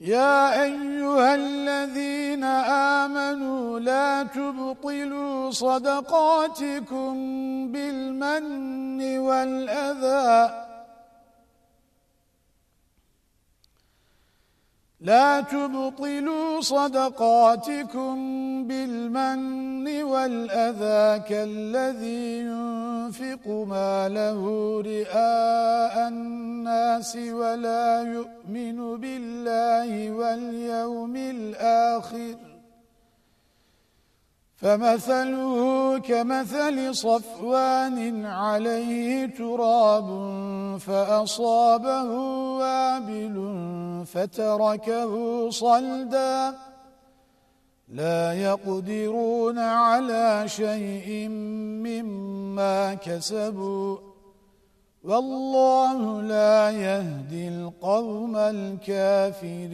يا أيها الذين آمنوا لا تبطلوا صدقاتكم بالمن والأذى. لا تبطلوا صدقاتكم بالمن والأذى كالذي ينفق ما له رئاء الناس ولا يؤمن بالله واليوم الآخر. فمثله كمثل صفوان عليه تراب فأصابه وابل فتركه صلدا. لا يقدرون على شيء مما كسبوا والله لا يهدي القوم الكافرين.